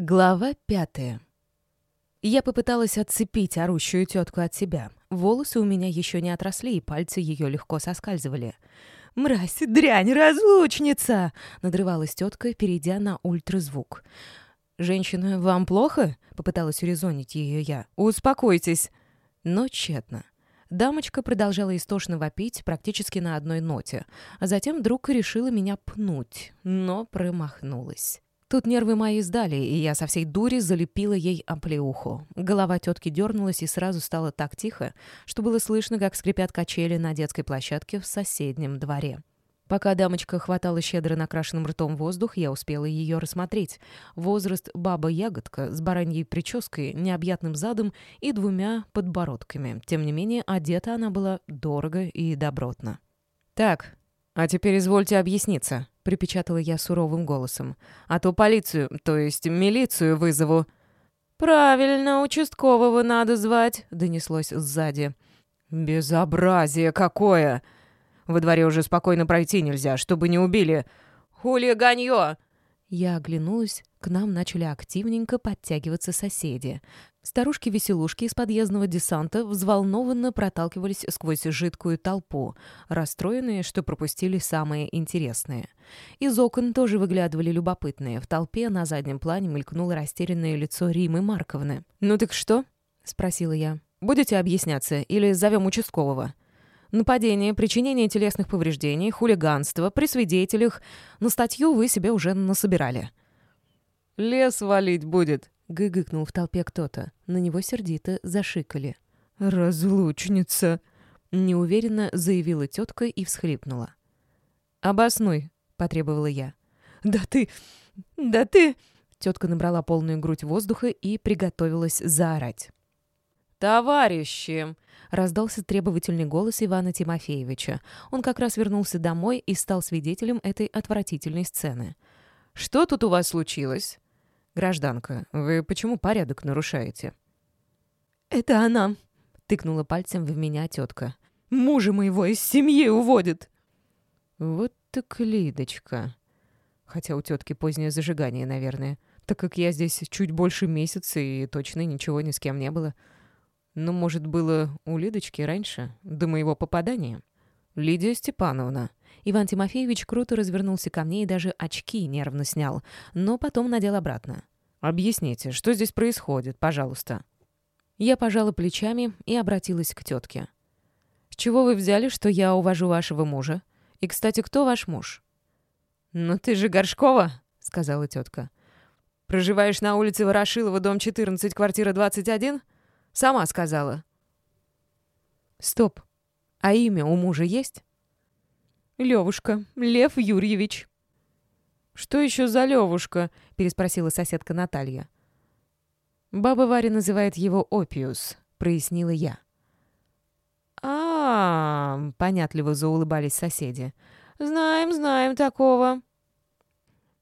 Глава пятая. Я попыталась отцепить орущую тетку от себя. Волосы у меня еще не отросли, и пальцы ее легко соскальзывали. «Мразь, дрянь, разлучница!» — надрывалась тетка, перейдя на ультразвук. «Женщина, вам плохо?» — попыталась урезонить ее я. «Успокойтесь!» Но тщетно. Дамочка продолжала истошно вопить практически на одной ноте, а затем вдруг решила меня пнуть, но промахнулась. Тут нервы мои сдали, и я со всей дури залепила ей оплеуху. Голова тетки дернулась, и сразу стало так тихо, что было слышно, как скрипят качели на детской площадке в соседнем дворе. Пока дамочка хватала щедро накрашенным ртом воздух, я успела ее рассмотреть. Возраст баба-ягодка с бараньей прической, необъятным задом и двумя подбородками. Тем не менее, одета она была дорого и добротно. «Так, а теперь извольте объясниться», припечатала я суровым голосом. «А то полицию, то есть милицию вызову». «Правильно, участкового надо звать», — донеслось сзади. «Безобразие какое! Во дворе уже спокойно пройти нельзя, чтобы не убили. Хулиганье!» Я оглянулась, к нам начали активненько подтягиваться соседи. Старушки-веселушки из подъездного десанта взволнованно проталкивались сквозь жидкую толпу, расстроенные, что пропустили самые интересные. Из окон тоже выглядывали любопытные. В толпе на заднем плане мелькнуло растерянное лицо Римы Марковны. «Ну так что?» — спросила я. «Будете объясняться или зовем участкового?» Нападение, причинение телесных повреждений, хулиганство, при свидетелях. На статью вы себе уже насобирали. «Лес валить будет», — гыгыкнул в толпе кто-то. На него сердито зашикали. «Разлучница», — неуверенно заявила тетка и всхлипнула. «Обоснуй», — потребовала я. «Да ты... да ты...» Тетка набрала полную грудь воздуха и приготовилась заорать. «Товарищи!» — раздался требовательный голос Ивана Тимофеевича. Он как раз вернулся домой и стал свидетелем этой отвратительной сцены. «Что тут у вас случилось?» «Гражданка, вы почему порядок нарушаете?» «Это она!» — тыкнула пальцем в меня тетка. «Мужа моего из семьи уводит!» «Вот так Лидочка!» Хотя у тетки позднее зажигание, наверное, так как я здесь чуть больше месяца и точно ничего ни с кем не было. Ну, может, было у Лидочки раньше, до моего попадания? Лидия Степановна. Иван Тимофеевич круто развернулся ко мне и даже очки нервно снял, но потом надел обратно. «Объясните, что здесь происходит, пожалуйста?» Я пожала плечами и обратилась к тетке. «С чего вы взяли, что я увожу вашего мужа? И, кстати, кто ваш муж?» «Ну ты же Горшкова», — сказала тетка. «Проживаешь на улице Ворошилова, дом 14, квартира 21?» «Сама сказала». «Стоп. А имя у мужа есть?» Левушка, Лев Юрьевич». «Что еще за Левушка?» — переспросила соседка Наталья. «Баба Варя называет его Опиус», — прояснила я. а, -а, -а понятливо заулыбались соседи. «Знаем, знаем такого».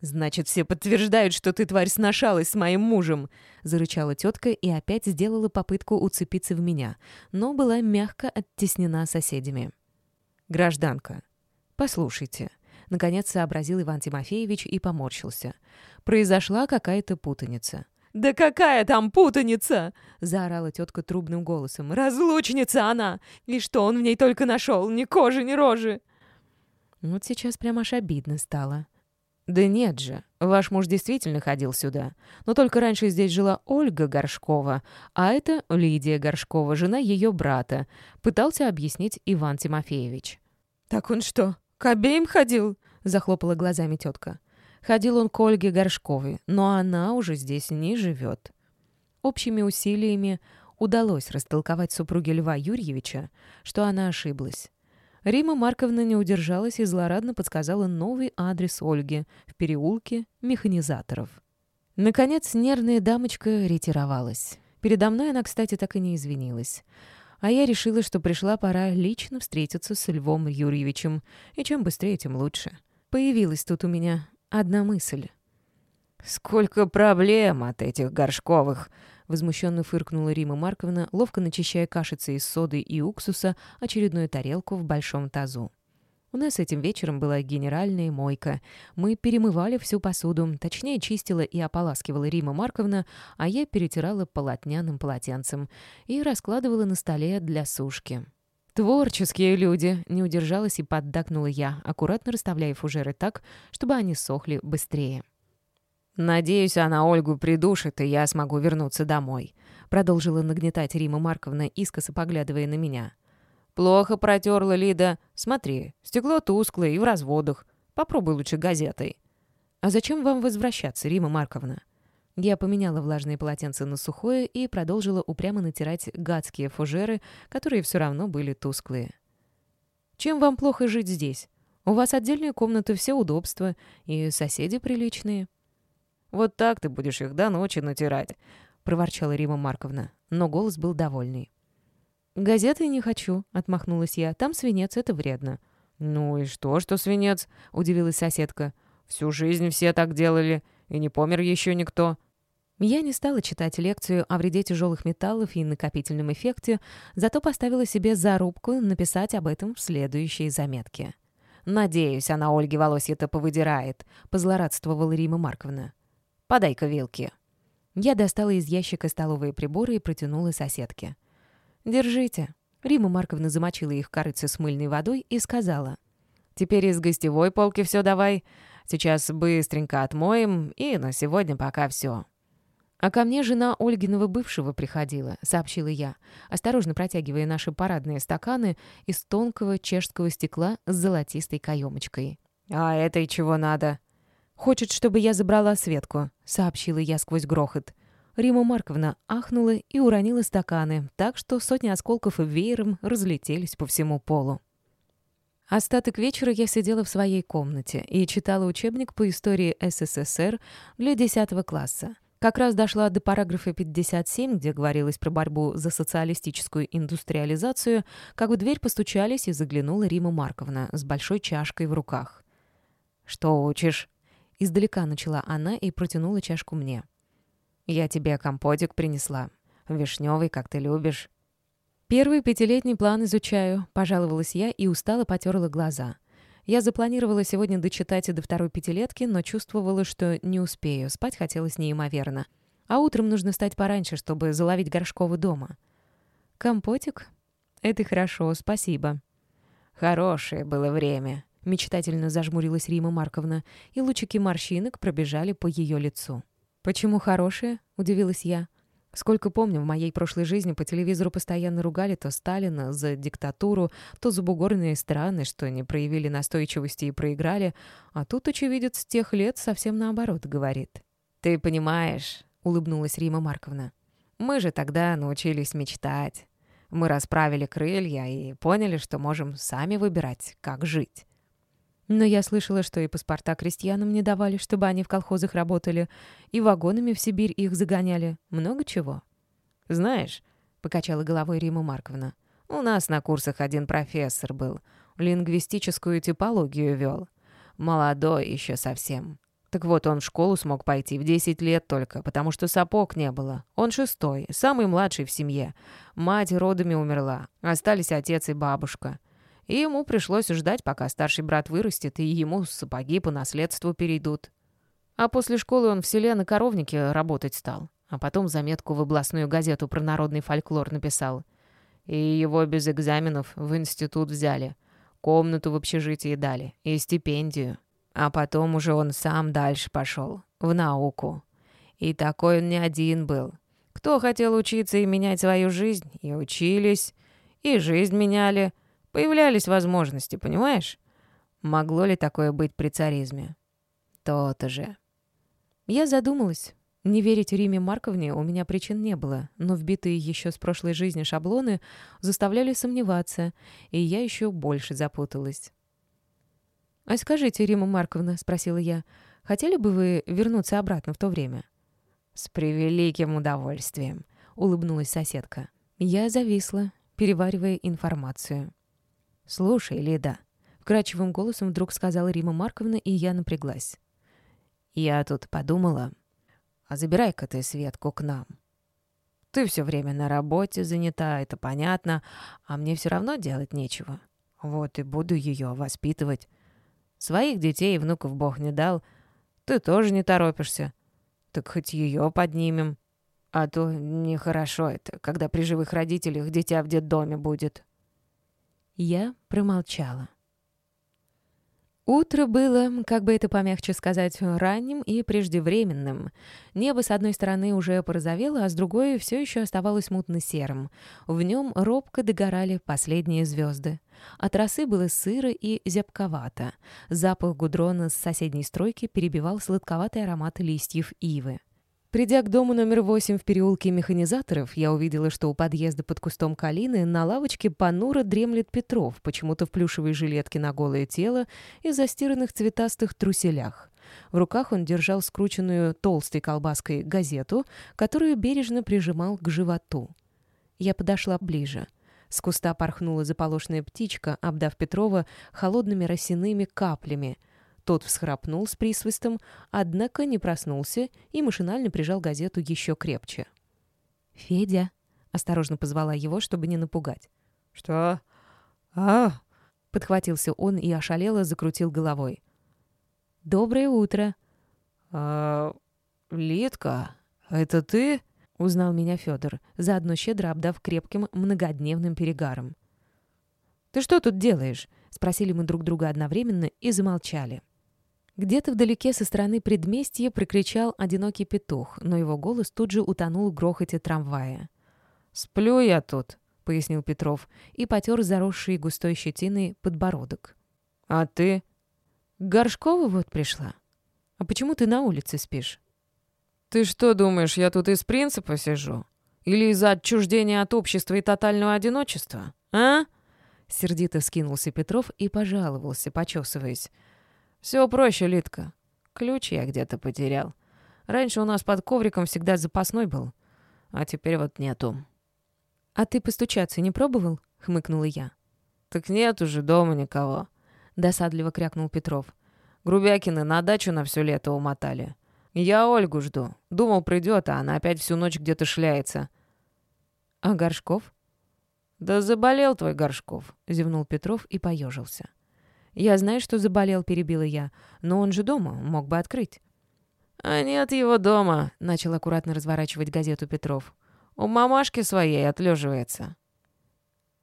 «Значит, все подтверждают, что ты, тварь, сношалась с моим мужем!» — зарычала тетка и опять сделала попытку уцепиться в меня, но была мягко оттеснена соседями. «Гражданка, послушайте», — наконец сообразил Иван Тимофеевич и поморщился. «Произошла какая-то путаница». «Да какая там путаница!» — заорала тетка трубным голосом. «Разлучница она! И что он в ней только нашел? Ни кожи, ни рожи!» Вот сейчас прям аж обидно стало. «Да нет же, ваш муж действительно ходил сюда. Но только раньше здесь жила Ольга Горшкова, а это Лидия Горшкова, жена ее брата», — пытался объяснить Иван Тимофеевич. «Так он что, к обеим ходил?» — захлопала глазами тетка. Ходил он к Ольге Горшковой, но она уже здесь не живет. Общими усилиями удалось растолковать супруге Льва Юрьевича, что она ошиблась. Рима Марковна не удержалась и злорадно подсказала новый адрес Ольги в переулке механизаторов. Наконец, нервная дамочка ретировалась. Передо мной она, кстати, так и не извинилась. А я решила, что пришла пора лично встретиться с Львом Юрьевичем, и чем быстрее, тем лучше. Появилась тут у меня одна мысль. «Сколько проблем от этих Горшковых!» Возмущенно фыркнула Рима Марковна, ловко начищая кашицы из соды и уксуса очередную тарелку в большом тазу. У нас этим вечером была генеральная мойка. Мы перемывали всю посуду, точнее чистила и ополаскивала Рима Марковна, а я перетирала полотняным полотенцем и раскладывала на столе для сушки. «Творческие люди!» — не удержалась и поддакнула я, аккуратно расставляя фужеры так, чтобы они сохли быстрее. «Надеюсь, она Ольгу придушит, и я смогу вернуться домой», — продолжила нагнетать Рима Марковна, искоса поглядывая на меня. «Плохо протерла Лида. Смотри, стекло тусклое и в разводах. Попробуй лучше газетой». «А зачем вам возвращаться, Рима Марковна?» Я поменяла влажные полотенца на сухое и продолжила упрямо натирать гадские фужеры, которые все равно были тусклые. «Чем вам плохо жить здесь? У вас отдельная комната, все удобства, и соседи приличные». «Вот так ты будешь их до ночи натирать», — проворчала Рима Марковна, но голос был довольный. «Газеты не хочу», — отмахнулась я. «Там свинец, это вредно». «Ну и что, что свинец?» — удивилась соседка. «Всю жизнь все так делали, и не помер еще никто». Я не стала читать лекцию о вреде тяжелых металлов и накопительном эффекте, зато поставила себе зарубку написать об этом в следующей заметке. «Надеюсь, она Ольге волосье-то повыдирает», — позлорадствовала Рима Марковна. «Подай-ка вилки». Я достала из ящика столовые приборы и протянула соседке. «Держите». Рима Марковна замочила их корыце с мыльной водой и сказала. «Теперь из гостевой полки все давай. Сейчас быстренько отмоем, и на сегодня пока все». «А ко мне жена Ольгиного бывшего приходила», — сообщила я, осторожно протягивая наши парадные стаканы из тонкого чешского стекла с золотистой каемочкой. «А этой чего надо?» «Хочет, чтобы я забрала Светку», — сообщила я сквозь грохот. Рима Марковна ахнула и уронила стаканы, так что сотни осколков веером разлетелись по всему полу. Остаток вечера я сидела в своей комнате и читала учебник по истории СССР для 10 класса. Как раз дошла до параграфа 57, где говорилось про борьбу за социалистическую индустриализацию, как в дверь постучались и заглянула Рима Марковна с большой чашкой в руках. «Что учишь?» Издалека начала она и протянула чашку мне. Я тебе компотик принесла. Вишневый, как ты любишь». «Первый пятилетний план изучаю», — пожаловалась я и устало потерла глаза. Я запланировала сегодня дочитать до второй пятилетки, но чувствовала, что не успею. Спать хотелось неимоверно. А утром нужно встать пораньше, чтобы заловить Горшкова дома. «Компотик? Это хорошо, спасибо». «Хорошее было время», — мечтательно зажмурилась Рима Марковна, и лучики морщинок пробежали по ее лицу. «Почему хорошее?» — удивилась я. Сколько помню, в моей прошлой жизни по телевизору постоянно ругали то Сталина за диктатуру, то за бугорные страны, что не проявили настойчивости и проиграли, а тут очевидец тех лет совсем наоборот говорит. «Ты понимаешь», — улыбнулась Рима Марковна, «мы же тогда научились мечтать. Мы расправили крылья и поняли, что можем сами выбирать, как жить. Но я слышала, что и паспорта крестьянам не давали, чтобы они в колхозах работали, и вагонами в Сибирь их загоняли. Много чего. «Знаешь», — покачала головой Рима Марковна, «у нас на курсах один профессор был, лингвистическую типологию вел. Молодой еще совсем. Так вот, он в школу смог пойти в 10 лет только, потому что сапог не было. Он шестой, самый младший в семье. Мать родами умерла, остались отец и бабушка. И ему пришлось ждать, пока старший брат вырастет, и ему сапоги по наследству перейдут. А после школы он в селе на коровнике работать стал. А потом заметку в областную газету про народный фольклор написал. И его без экзаменов в институт взяли. Комнату в общежитии дали. И стипендию. А потом уже он сам дальше пошел. В науку. И такой он не один был. Кто хотел учиться и менять свою жизнь, и учились, и жизнь меняли — Появлялись возможности, понимаешь? Могло ли такое быть при царизме? То-то же. Я задумалась. Не верить Риме Марковне у меня причин не было, но вбитые еще с прошлой жизни шаблоны заставляли сомневаться, и я еще больше запуталась. «А скажите, Рима Марковна, — спросила я, — хотели бы вы вернуться обратно в то время?» «С превеликим удовольствием», — улыбнулась соседка. Я зависла, переваривая информацию. «Слушай, Лида», — вкрадчивым голосом вдруг сказала Рима Марковна, и я напряглась. «Я тут подумала, а забирай-ка ты Светку к нам. Ты все время на работе занята, это понятно, а мне все равно делать нечего. Вот и буду ее воспитывать. Своих детей и внуков Бог не дал. Ты тоже не торопишься. Так хоть ее поднимем. А то нехорошо это, когда при живых родителях дитя в детдоме будет. Я промолчала. Утро было, как бы это помягче сказать, ранним и преждевременным. Небо с одной стороны уже порозовело, а с другой все еще оставалось мутно-серым. В нем робко догорали последние звезды. От росы было сыро и зябковато. Запах гудрона с соседней стройки перебивал сладковатый аромат листьев ивы. Придя к дому номер восемь в переулке механизаторов, я увидела, что у подъезда под кустом калины на лавочке понуро дремлет Петров, почему-то в плюшевой жилетке на голое тело и застиранных цветастых труселях. В руках он держал скрученную толстой колбаской газету, которую бережно прижимал к животу. Я подошла ближе. С куста порхнула заполошная птичка, обдав Петрова холодными росяными каплями — тот всхрапнул с присвистом, однако не проснулся и машинально прижал газету еще крепче. «Федя», — осторожно позвала его, чтобы не напугать. «Что? А?» — подхватился он и ошалело закрутил головой. «Доброе утро». «А... Литка, это ты?» — узнал меня Федор, заодно щедро обдав крепким многодневным перегаром. «Ты что тут делаешь?» — спросили мы друг друга одновременно и замолчали. Где-то вдалеке со стороны предместья прокричал одинокий петух, но его голос тут же утонул в грохоте трамвая. «Сплю я тут», — пояснил Петров и потер заросший густой щетиной подбородок. «А ты?» «Горшкова вот пришла. А почему ты на улице спишь?» «Ты что думаешь, я тут из принципа сижу? Или из-за отчуждения от общества и тотального одиночества? А?» Сердито вскинулся Петров и пожаловался, почесываясь. Все проще, Литка. Ключ я где-то потерял. Раньше у нас под ковриком всегда запасной был, а теперь вот нету. «А ты постучаться не пробовал?» — хмыкнула я. «Так нет уже дома никого», — досадливо крякнул Петров. «Грубякины на дачу на все лето умотали. Я Ольгу жду. Думал, придет, а она опять всю ночь где-то шляется». «А Горшков?» «Да заболел твой Горшков», — зевнул Петров и поежился. «Я знаю, что заболел», — перебила я. «Но он же дома, мог бы открыть». «А нет его дома», — начал аккуратно разворачивать газету Петров. «У мамашки своей отлеживается».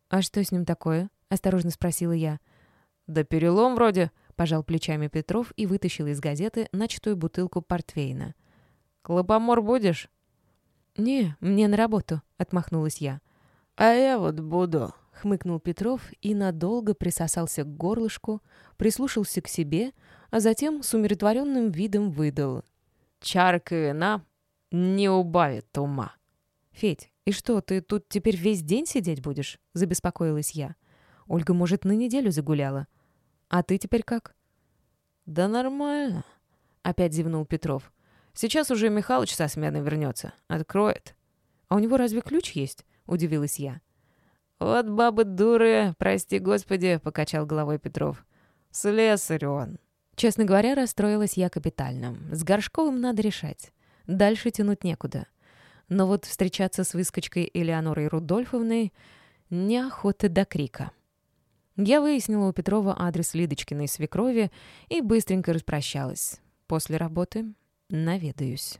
«А что с ним такое?» — осторожно спросила я. «Да перелом вроде», — пожал плечами Петров и вытащил из газеты начатую бутылку портвейна. «Клопомор будешь?» «Не, мне на работу», — отмахнулась я. «А я вот буду», — хмыкнул Петров и надолго присосался к горлышку, прислушался к себе, а затем с умиротворенным видом выдал. «Чарка вина не убавит ума». «Федь, и что, ты тут теперь весь день сидеть будешь?» — забеспокоилась я. «Ольга, может, на неделю загуляла. А ты теперь как?» «Да нормально», — опять зевнул Петров. «Сейчас уже Михалыч со смены вернется. Откроет». «А у него разве ключ есть?» — удивилась я. «Вот бабы дуры, прости господи», — покачал головой Петров. «Слесарь он». Честно говоря, расстроилась я капитально. С Горшковым надо решать. Дальше тянуть некуда. Но вот встречаться с выскочкой Элеонорой Рудольфовной неохота до крика. Я выяснила у Петрова адрес Лидочкиной свекрови и быстренько распрощалась. После работы наведаюсь.